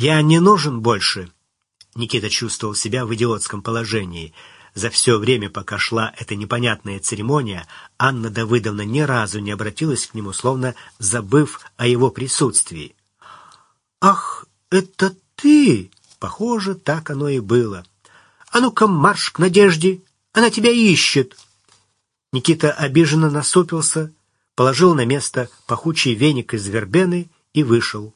«Я не нужен больше». Никита чувствовал себя в идиотском положении. За все время, пока шла эта непонятная церемония, Анна Давыдовна ни разу не обратилась к нему, словно забыв о его присутствии. «Ах, это ты!» Похоже, так оно и было. «А ну-ка, марш к Надежде! Она тебя ищет!» Никита обиженно насупился, положил на место пахучий веник из вербены и вышел.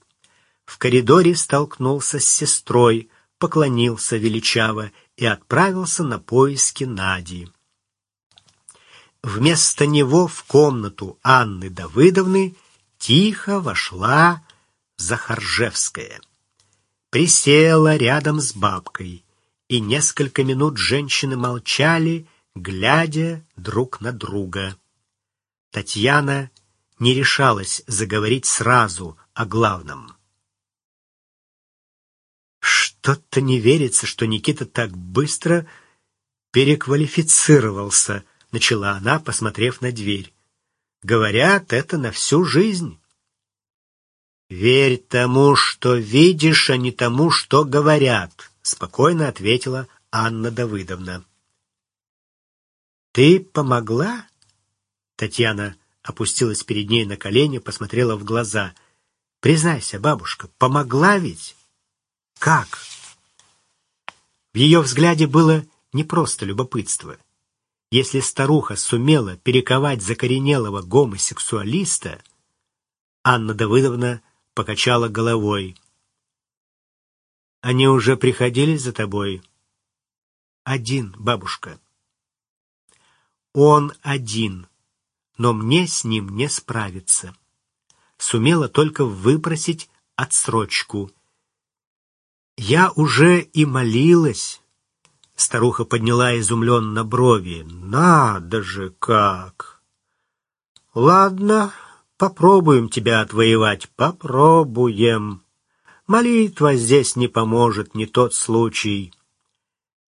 В коридоре столкнулся с сестрой, поклонился величаво и отправился на поиски Нади. Вместо него в комнату Анны Давыдовны тихо вошла Захаржевская. Присела рядом с бабкой, и несколько минут женщины молчали, глядя друг на друга. Татьяна не решалась заговорить сразу о главном. Что-то не верится, что Никита так быстро переквалифицировался, начала она, посмотрев на дверь. Говорят, это на всю жизнь. Верь тому, что видишь, а не тому, что говорят, спокойно ответила Анна Давыдовна. Ты помогла? Татьяна опустилась перед ней на колени, посмотрела в глаза. Признайся, бабушка, помогла ведь? Как? В ее взгляде было не просто любопытство. Если старуха сумела перековать закоренелого гомосексуалиста, Анна Давыдовна покачала головой. Они уже приходили за тобой? Один, бабушка. Он один, но мне с ним не справиться. Сумела только выпросить отсрочку. Я уже и молилась. Старуха подняла изумленно брови. Надо же как! Ладно, попробуем тебя отвоевать, попробуем. Молитва здесь не поможет, не тот случай.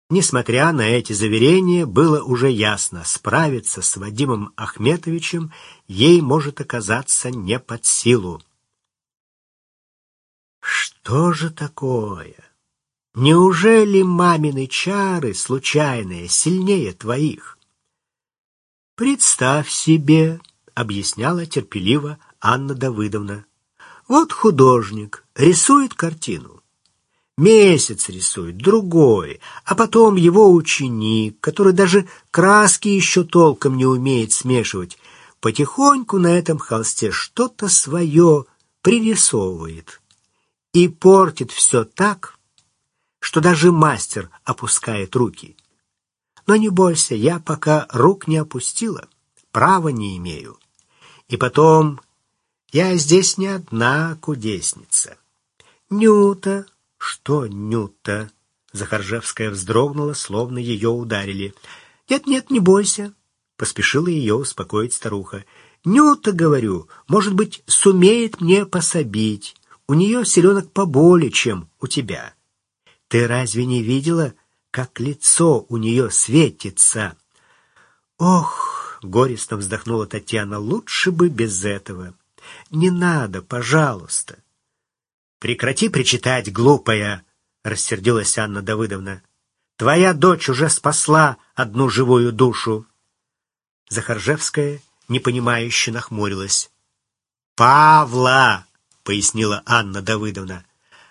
Несмотря на эти заверения, было уже ясно, справиться с Вадимом Ахметовичем ей может оказаться не под силу. Что же такое? Неужели мамины чары, случайные, сильнее твоих? Представь себе, объясняла терпеливо Анна Давыдовна. Вот художник рисует картину. Месяц рисует, другой, а потом его ученик, который даже краски еще толком не умеет смешивать, потихоньку на этом холсте что-то свое пририсовывает и портит все так, что даже мастер опускает руки. Но не бойся, я пока рук не опустила, права не имею. И потом, я здесь не одна кудесница. Нюта «Что, Нюта?» Захаржевская вздрогнула, словно ее ударили. «Нет-нет, не бойся», — поспешила ее успокоить старуха. «Нюта, говорю, может быть, сумеет мне пособить. У нее селенок поболее, чем у тебя. Ты разве не видела, как лицо у нее светится?» «Ох!» — горестно вздохнула Татьяна. «Лучше бы без этого. Не надо, пожалуйста. Прекрати причитать, глупая, рассердилась Анна Давыдовна. Твоя дочь уже спасла одну живую душу. Захаржевская непонимающе нахмурилась. Павла, пояснила Анна Давыдовна.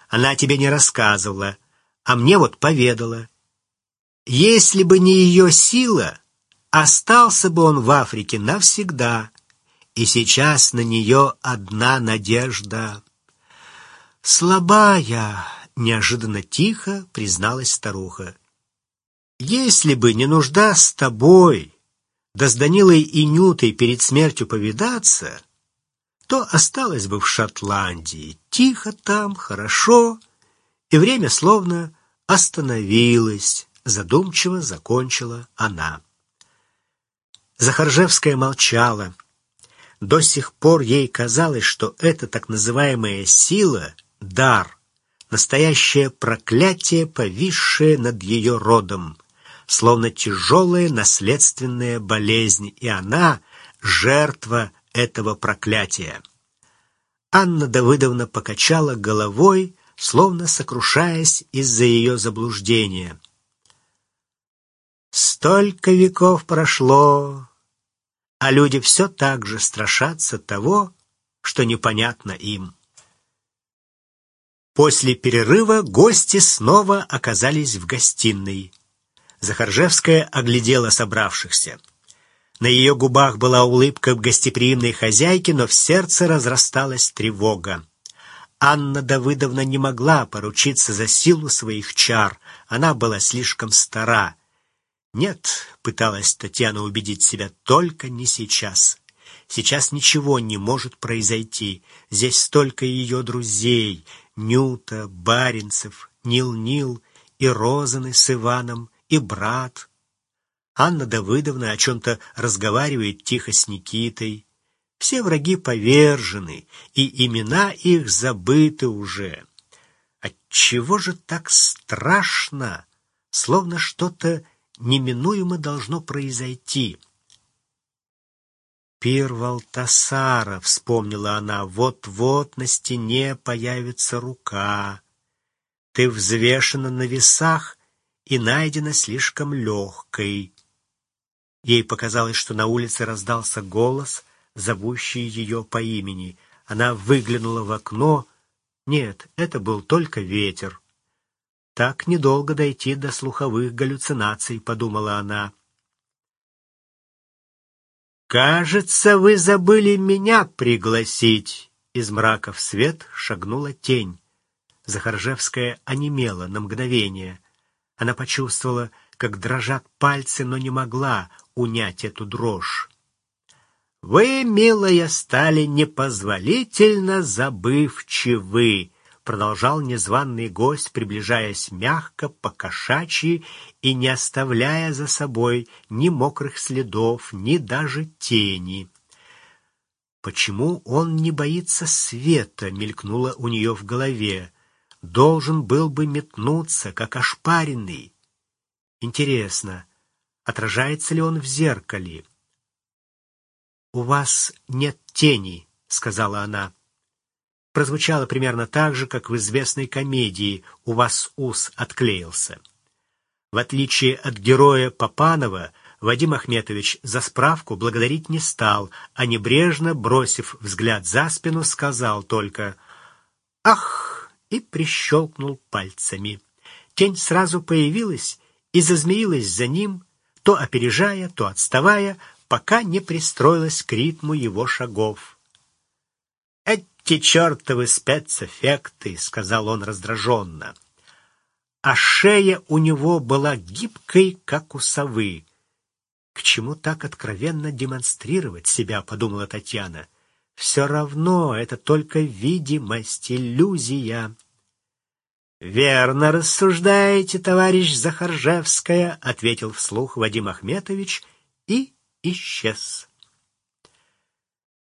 Она тебе не рассказывала, а мне вот поведала. Если бы не ее сила, остался бы он в Африке навсегда. И сейчас на нее одна надежда. «Слабая!» — неожиданно тихо призналась старуха. «Если бы не нужда с тобой, да с Данилой и Нютой перед смертью повидаться, то осталась бы в Шотландии. Тихо там, хорошо, и время словно остановилось, задумчиво закончила она. Захаржевская молчала. До сих пор ей казалось, что эта так называемая сила дар, настоящее проклятие, повисшее над ее родом, словно тяжелая наследственная болезнь, и она — жертва этого проклятия. Анна Давыдовна покачала головой, словно сокрушаясь из-за ее заблуждения. Столько веков прошло, а люди все так же страшатся того, что непонятно им. После перерыва гости снова оказались в гостиной. Захаржевская оглядела собравшихся. На ее губах была улыбка гостеприимной хозяйки, но в сердце разрасталась тревога. Анна Давыдовна не могла поручиться за силу своих чар, она была слишком стара. Нет, пыталась Татьяна убедить себя, только не сейчас. Сейчас ничего не может произойти. Здесь столько ее друзей: Нюта, Баринцев, Нил-Нил и Розаны с Иваном, и брат. Анна Давыдовна о чем-то разговаривает тихо с Никитой. Все враги повержены, и имена их забыты уже. Отчего же так страшно, словно что-то неминуемо должно произойти? Пир Валтасара, вспомнила она, вот-вот на стене появится рука. Ты взвешена на весах и найдена слишком легкой. Ей показалось, что на улице раздался голос, зовущий ее по имени. Она выглянула в окно. Нет, это был только ветер. Так недолго дойти до слуховых галлюцинаций, подумала она. Кажется, вы забыли меня пригласить. Из мрака в свет шагнула тень. Захаржевская онемела на мгновение. Она почувствовала, как дрожат пальцы, но не могла унять эту дрожь. Вы, милая, стали непозволительно забывчивы, продолжал незваный гость, приближаясь мягко, покошачьи и не оставляя за собой ни мокрых следов, ни даже тени. Почему он не боится света, мелькнуло у нее в голове. Должен был бы метнуться, как ошпаренный. Интересно, отражается ли он в зеркале? У вас нет тени, сказала она. Прозвучало примерно так же, как в известной комедии У вас ус отклеился. В отличие от героя Попанова, Вадим Ахметович за справку благодарить не стал, а небрежно бросив взгляд за спину, сказал только: "Ах!" и прищелкнул пальцами. Тень сразу появилась и зазмеилась за ним, то опережая, то отставая, пока не пристроилась к ритму его шагов. «Эти чертовы спецэффекты!» — сказал он раздраженно. А шея у него была гибкой, как у совы. «К чему так откровенно демонстрировать себя?» — подумала Татьяна. «Все равно это только видимость, иллюзия». Верно рассуждаете, товарищ Захаржевская, ответил вслух Вадим Ахметович и исчез.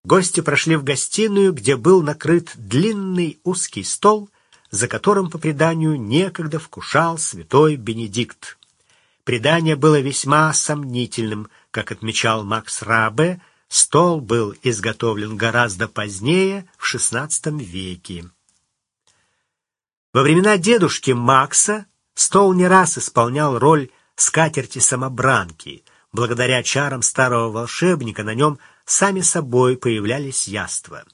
Гости прошли в гостиную, где был накрыт длинный узкий стол, за которым по преданию некогда вкушал святой Бенедикт. Предание было весьма сомнительным, как отмечал Макс Рабе, стол был изготовлен гораздо позднее, в XVI веке. Во времена дедушки Макса стол не раз исполнял роль скатерти-самобранки. Благодаря чарам старого волшебника на нем сами собой появлялись яства.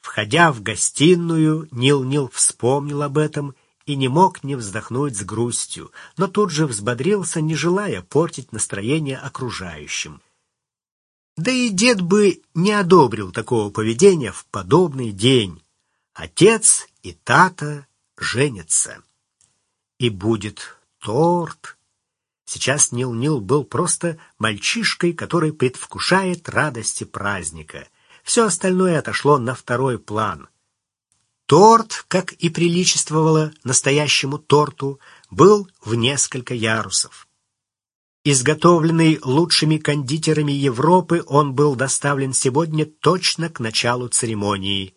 Входя в гостиную, Нил-Нил вспомнил об этом и не мог не вздохнуть с грустью, но тут же взбодрился, не желая портить настроение окружающим. Да и дед бы не одобрил такого поведения в подобный день. Отец и тата женятся. И будет торт. Сейчас Нил-Нил был просто мальчишкой, который предвкушает радости праздника. Все остальное отошло на второй план. Торт, как и приличествовало настоящему торту, был в несколько ярусов. Изготовленный лучшими кондитерами Европы, он был доставлен сегодня точно к началу церемонии.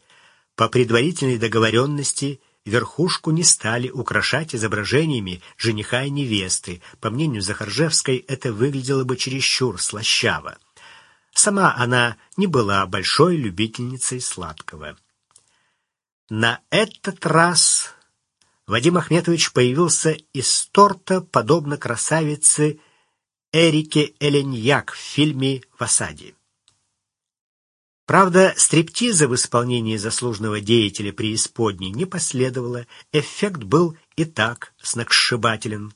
По предварительной договоренности верхушку не стали украшать изображениями жениха и невесты. По мнению Захаржевской, это выглядело бы чересчур слащаво. Сама она не была большой любительницей сладкого. На этот раз Вадим Ахметович появился из торта, подобно красавице Эрике Эленьяк в фильме «В осаде». Правда, стриптиза в исполнении заслуженного деятеля преисподней не последовало, эффект был и так сногсшибателен.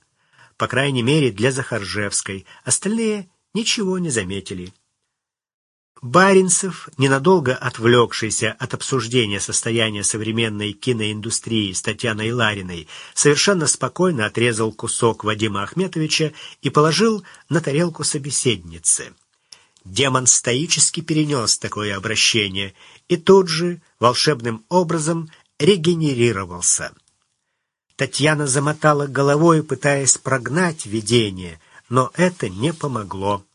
По крайней мере, для Захаржевской. Остальные ничего не заметили. Баринцев, ненадолго отвлекшийся от обсуждения состояния современной киноиндустрии с Татьяной Лариной, совершенно спокойно отрезал кусок Вадима Ахметовича и положил на тарелку собеседницы. Демон стоически перенес такое обращение и тут же волшебным образом регенерировался. Татьяна замотала головой, пытаясь прогнать видение, но это не помогло.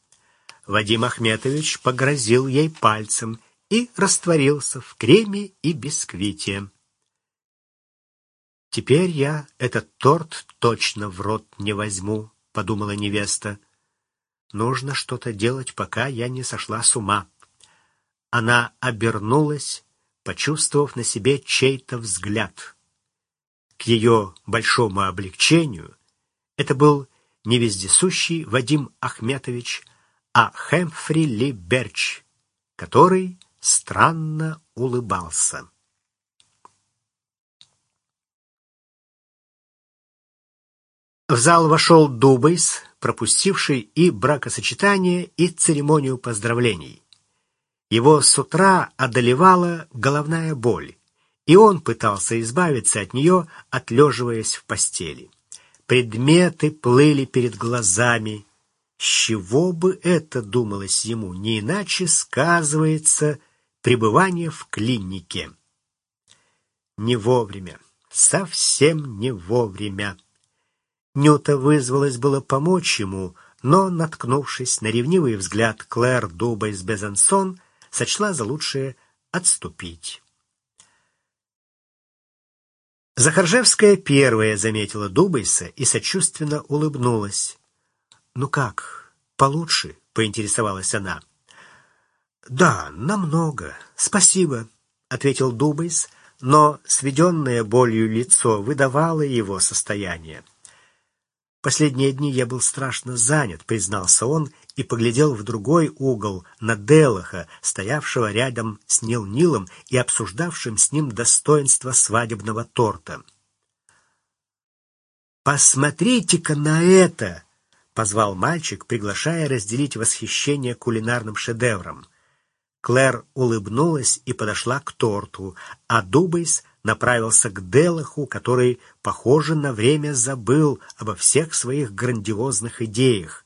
Вадим Ахметович погрозил ей пальцем и растворился в креме и бисквите. «Теперь я этот торт точно в рот не возьму», — подумала невеста. Нужно что-то делать, пока я не сошла с ума. Она обернулась, почувствовав на себе чей-то взгляд. К ее большому облегчению это был не вездесущий Вадим Ахметович, а Хэмфри Ли Берч, который странно улыбался. В зал вошел Дубайс, пропустивший и бракосочетание, и церемонию поздравлений. Его с утра одолевала головная боль, и он пытался избавиться от нее, отлеживаясь в постели. Предметы плыли перед глазами. С чего бы это, думалось ему, не иначе сказывается пребывание в клинике. Не вовремя, совсем не вовремя. Нюта вызвалась было помочь ему, но, наткнувшись на ревнивый взгляд Клэр Дуба из Безансон, сочла за лучшее отступить. Захаржевская первая заметила Дубайса и сочувственно улыбнулась. «Ну как, получше?» — поинтересовалась она. «Да, намного. Спасибо», — ответил Дубайс, но сведенное болью лицо выдавало его состояние. Последние дни я был страшно занят, признался он и поглядел в другой угол на Делаха, стоявшего рядом с Нил Нилом и обсуждавшим с ним достоинство свадебного торта. Посмотрите-ка на это, позвал мальчик, приглашая разделить восхищение кулинарным шедевром. Клэр улыбнулась и подошла к торту, а Дубайс направился к Делаху, который, похоже, на время забыл обо всех своих грандиозных идеях.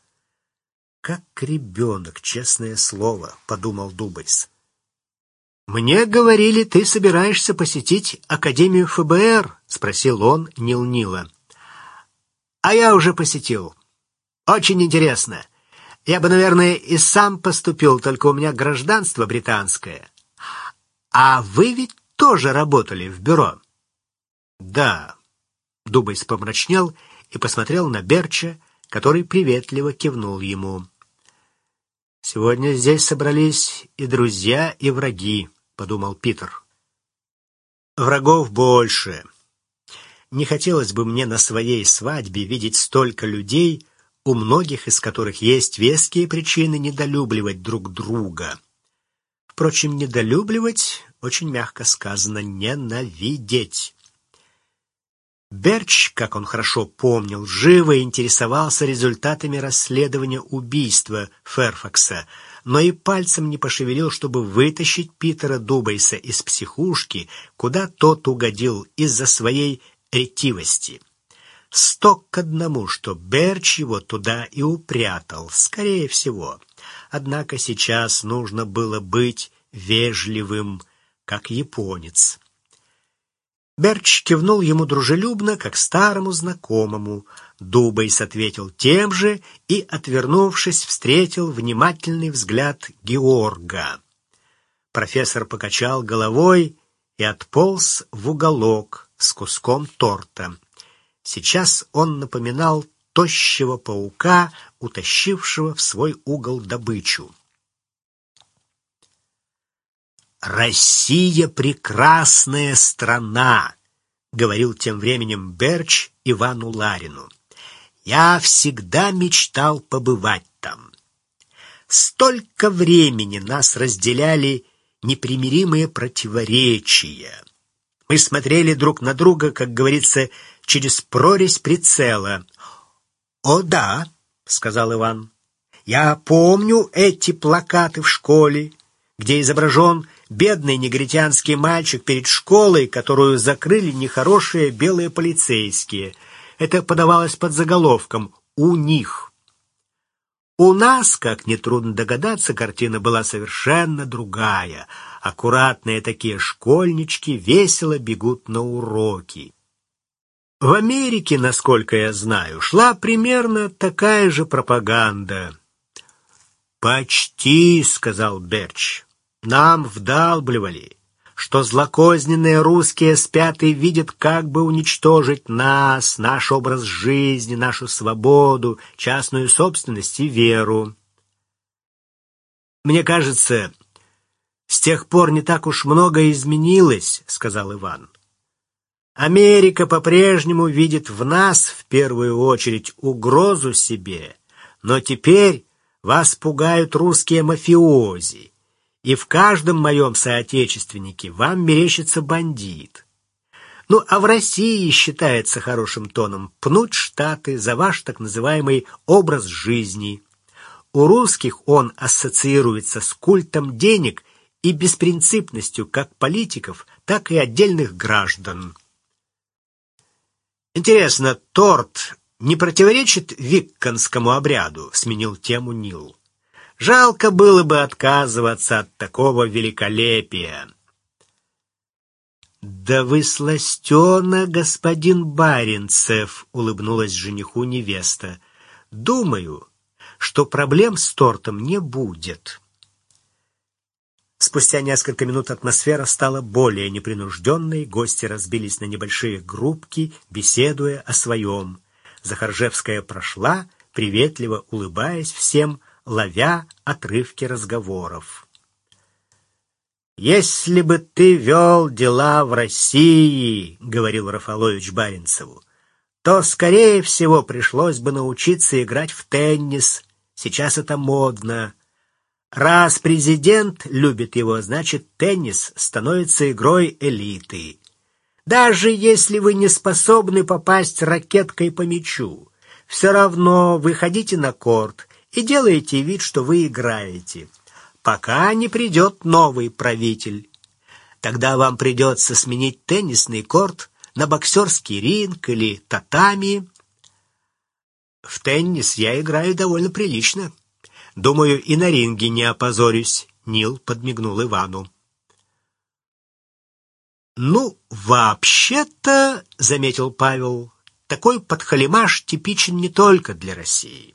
«Как ребенок, честное слово», — подумал Дубайс. «Мне говорили, ты собираешься посетить Академию ФБР?» — спросил он Нил-Нила. «А я уже посетил. Очень интересно. Я бы, наверное, и сам поступил, только у меня гражданство британское. А вы ведь тоже работали в бюро?» «Да». Дубайс помрачнел и посмотрел на Берча, который приветливо кивнул ему. «Сегодня здесь собрались и друзья, и враги», — подумал Питер. «Врагов больше. Не хотелось бы мне на своей свадьбе видеть столько людей, у многих из которых есть веские причины недолюбливать друг друга. Впрочем, недолюбливать очень мягко сказано, ненавидеть. Берч, как он хорошо помнил, живо интересовался результатами расследования убийства Ферфакса, но и пальцем не пошевелил, чтобы вытащить Питера Дубайса из психушки, куда тот угодил из-за своей ретивости. Сто к одному, что Берч его туда и упрятал, скорее всего. Однако сейчас нужно было быть вежливым, как японец. Берч кивнул ему дружелюбно, как старому знакомому. Дубайс ответил тем же и, отвернувшись, встретил внимательный взгляд Георга. Профессор покачал головой и отполз в уголок с куском торта. Сейчас он напоминал тощего паука, утащившего в свой угол добычу. «Россия — прекрасная страна», — говорил тем временем Берч Ивану Ларину. «Я всегда мечтал побывать там. Столько времени нас разделяли непримиримые противоречия. Мы смотрели друг на друга, как говорится, через прорезь прицела. «О да», — сказал Иван, — «я помню эти плакаты в школе, где изображен бедный негритянский мальчик перед школой, которую закрыли нехорошие белые полицейские. Это подавалось под заголовком «У них». У нас, как нетрудно догадаться, картина была совершенно другая. Аккуратные такие школьнички весело бегут на уроки. В Америке, насколько я знаю, шла примерно такая же пропаганда. «Почти», — сказал Берч. Нам вдалбливали, что злокозненные русские спят и видят, как бы уничтожить нас, наш образ жизни, нашу свободу, частную собственность и веру. Мне кажется, с тех пор не так уж много изменилось, сказал Иван. Америка по-прежнему видит в нас в первую очередь угрозу себе, но теперь вас пугают русские мафиози и в каждом моем соотечественнике вам мерещится бандит. Ну, а в России считается хорошим тоном пнуть Штаты за ваш так называемый образ жизни. У русских он ассоциируется с культом денег и беспринципностью как политиков, так и отдельных граждан. Интересно, торт не противоречит викканскому обряду, сменил тему Нил. Жалко было бы отказываться от такого великолепия. «Да вы сластена, господин Баренцев!» — улыбнулась жениху невеста. «Думаю, что проблем с тортом не будет». Спустя несколько минут атмосфера стала более непринужденной, гости разбились на небольшие группки, беседуя о своем. Захаржевская прошла, приветливо улыбаясь всем, — ловя отрывки разговоров. «Если бы ты вел дела в России, — говорил Рафалович Баренцеву, — то, скорее всего, пришлось бы научиться играть в теннис. Сейчас это модно. Раз президент любит его, значит, теннис становится игрой элиты. Даже если вы не способны попасть ракеткой по мячу, все равно выходите на корт и делаете вид, что вы играете, пока не придет новый правитель. Тогда вам придется сменить теннисный корт на боксерский ринг или татами. В теннис я играю довольно прилично. Думаю, и на ринге не опозорюсь, Нил подмигнул Ивану. «Ну, вообще-то, — заметил Павел, — такой подхалимаш типичен не только для России.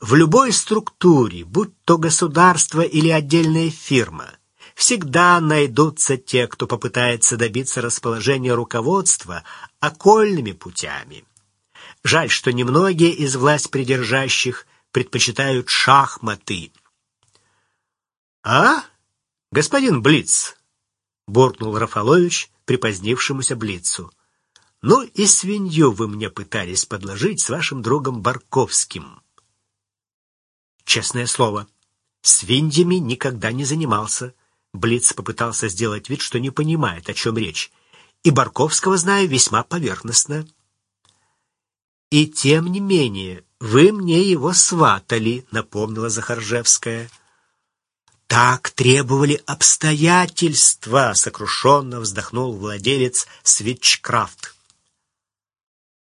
В любой структуре, будь то государство или отдельная фирма, всегда найдутся те, кто попытается добиться расположения руководства окольными путями. Жаль, что немногие из власть придержащих предпочитают шахматы. «А, господин Блиц?» — буркнул Рафалович припозднившемуся Блицу. «Ну и свинью вы мне пытались подложить с вашим другом Барковским». Честное слово, свиньями никогда не занимался. Блиц попытался сделать вид, что не понимает, о чем речь. И Барковского знаю весьма поверхностно. И тем не менее, вы мне его сватали, напомнила Захаржевская. Так требовали обстоятельства, сокрушенно вздохнул владелец Свитчкрафт.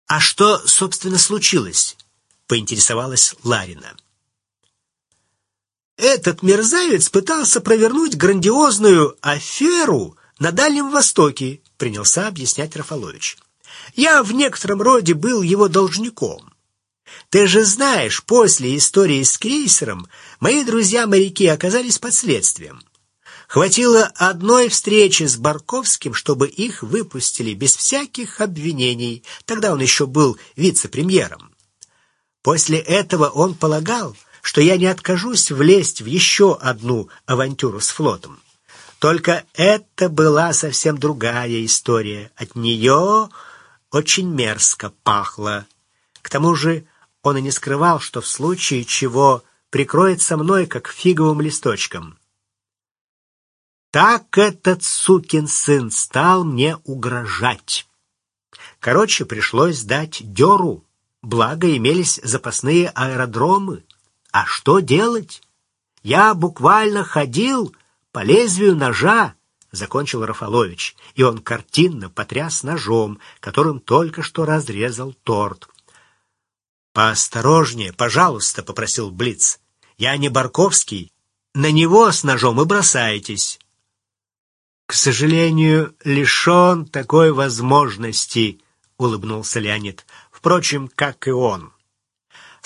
А что, собственно, случилось? поинтересовалась Ларина. Этот мерзавец пытался провернуть грандиозную аферу на Дальнем Востоке, принялся объяснять Рафалович. Я в некотором роде был его должником. Ты же знаешь, после истории с крейсером мои друзья-моряки оказались под следствием. Хватило одной встречи с Барковским, чтобы их выпустили без всяких обвинений. Тогда он еще был вице-премьером. После этого он полагал, что я не откажусь влезть в еще одну авантюру с флотом. Только это была совсем другая история. От нее очень мерзко пахло. К тому же он и не скрывал, что в случае чего прикроется мной, как фиговым листочком. Так этот сукин сын стал мне угрожать. Короче, пришлось дать дёру, благо имелись запасные аэродромы. А что делать? Я буквально ходил по лезвию ножа, закончил Рафалович, и он картинно потряс ножом, которым только что разрезал торт. «Поосторожнее, пожалуйста», — попросил Блиц. «Я не Барковский. На него с ножом и бросаетесь». «К сожалению, лишен такой возможности», — улыбнулся Леонид. «Впрочем, как и он.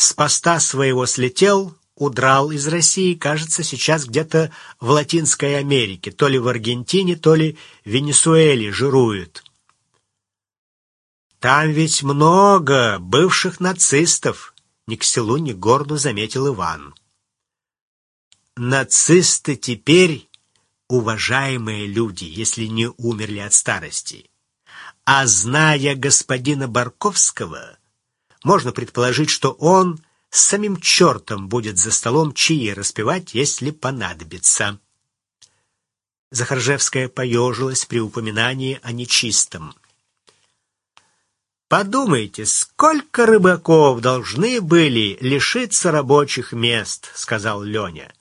С поста своего слетел, удрал из России, кажется, сейчас где-то в Латинской Америке, то ли в Аргентине, то ли в Венесуэле жирует. Там ведь много бывших нацистов, ни к селу, ни к городу заметил Иван. Нацисты теперь уважаемые люди, если не умерли от старости. А зная господина Барковского, можно предположить, что он с самим чертом будет за столом чаи распевать, если понадобится. Захаржевская поежилась при упоминании о нечистом. «Подумайте, сколько рыбаков должны были лишиться рабочих мест», — сказал Леня.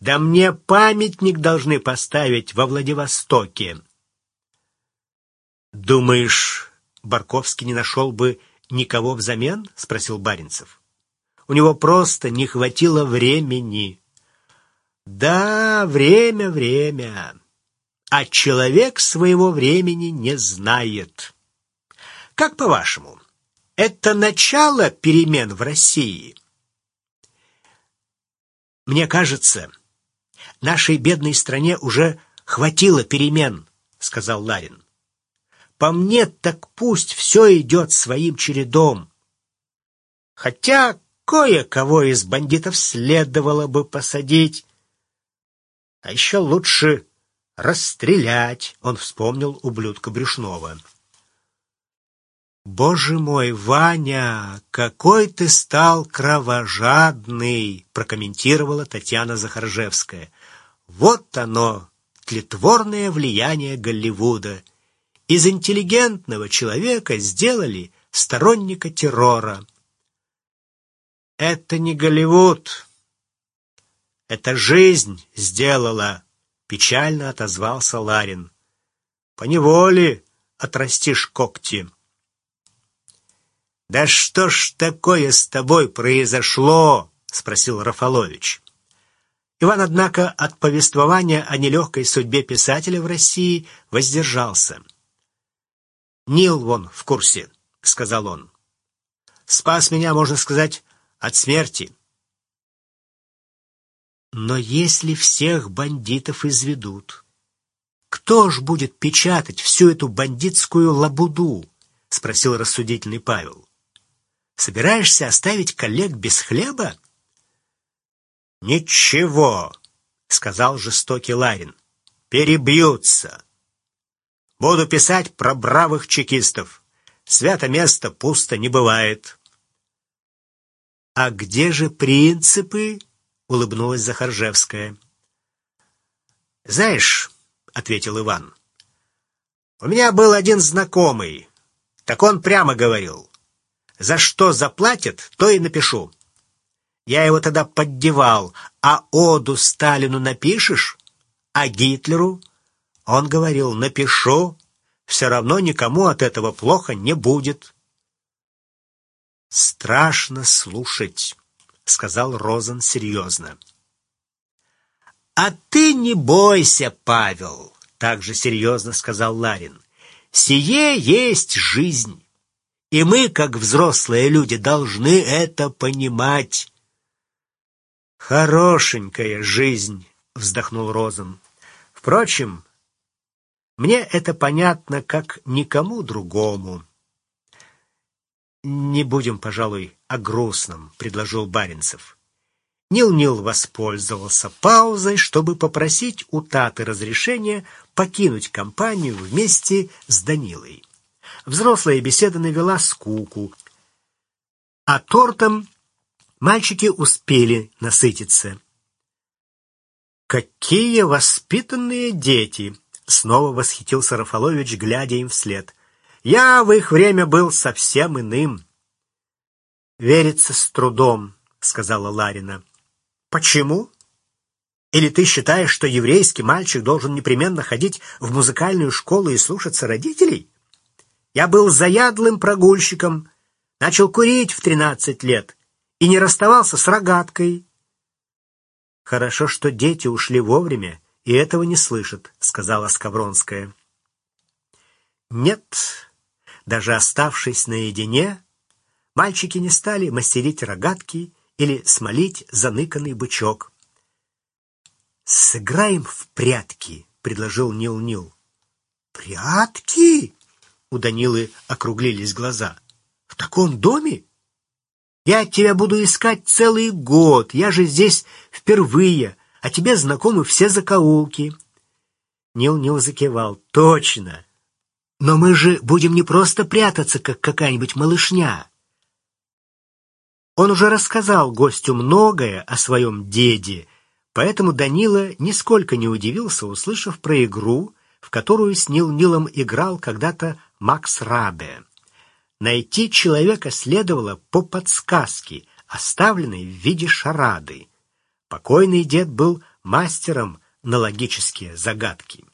«Да мне памятник должны поставить во Владивостоке». «Думаешь, Барковский не нашел бы никого взамен?» — спросил Баринцев. У него просто не хватило времени. Да, время, время. А человек своего времени не знает. Как по-вашему, это начало перемен в России? Мне кажется, нашей бедной стране уже хватило перемен, сказал Ларин. По мне, так пусть все идет своим чередом. Хотя Кое-кого из бандитов следовало бы посадить. А еще лучше расстрелять, он вспомнил ублюдка Брюшнова. «Боже мой, Ваня, какой ты стал кровожадный!» прокомментировала Татьяна Захаржевская. «Вот оно, тлетворное влияние Голливуда. Из интеллигентного человека сделали сторонника террора». Это не Голливуд. Это жизнь сделала, печально отозвался Ларин. По неволе отрастишь когти. Да что ж такое с тобой произошло? спросил Рафалович. Иван, однако, от повествования о нелегкой судьбе писателя в России воздержался. «Нил вон в курсе», — сказал он. «Спас меня, можно сказать, от смерти. Но если всех бандитов изведут, кто ж будет печатать всю эту бандитскую лабуду? спросил рассудительный Павел. Собираешься оставить коллег без хлеба? Ничего, сказал жестокий Ларин. Перебьются. Буду писать про бравых чекистов. Свято место пусто не бывает. «А где же принципы?» — улыбнулась Захаржевская. «Знаешь», — ответил Иван, — «у меня был один знакомый. Так он прямо говорил, за что заплатят, то и напишу. Я его тогда поддевал, а оду Сталину напишешь, а Гитлеру?» Он говорил, напишу, все равно никому от этого плохо не будет. «Страшно слушать», — сказал Розен серьезно. «А ты не бойся, Павел», — также серьезно сказал Ларин. «Сие есть жизнь, и мы, как взрослые люди, должны это понимать». «Хорошенькая жизнь», — вздохнул Розен. «Впрочем, мне это понятно, как никому другому». «Не будем, пожалуй, о грустном», — предложил Баринцев. Нил-Нил воспользовался паузой, чтобы попросить у Таты разрешения покинуть компанию вместе с Данилой. Взрослая беседа навела скуку, а тортом мальчики успели насытиться. «Какие воспитанные дети!» — снова восхитился Рафалович, глядя им вслед. «Я в их время был совсем иным». «Верится с трудом», — сказала Ларина. «Почему? Или ты считаешь, что еврейский мальчик должен непременно ходить в музыкальную школу и слушаться родителей? Я был заядлым прогульщиком, начал курить в тринадцать лет и не расставался с рогаткой». «Хорошо, что дети ушли вовремя и этого не слышат», — сказала Скавронская. «Нет, даже оставшись наедине, мальчики не стали мастерить рогатки или смолить заныканный бычок. «Сыграем в прятки», — предложил Нил-Нил. «Прятки?» — у Данилы округлились глаза. «В таком доме? Я тебя буду искать целый год, я же здесь впервые, а тебе знакомы все закоулки». Нил-Нил закивал. «Точно! Но мы же будем не просто прятаться, как какая-нибудь малышня. Он уже рассказал гостю многое о своем деде, поэтому Данила нисколько не удивился, услышав про игру, в которую с Нил-Нилом играл когда-то Макс Рабе. Найти человека следовало по подсказке, оставленной в виде шарады. Покойный дед был мастером на логические загадки.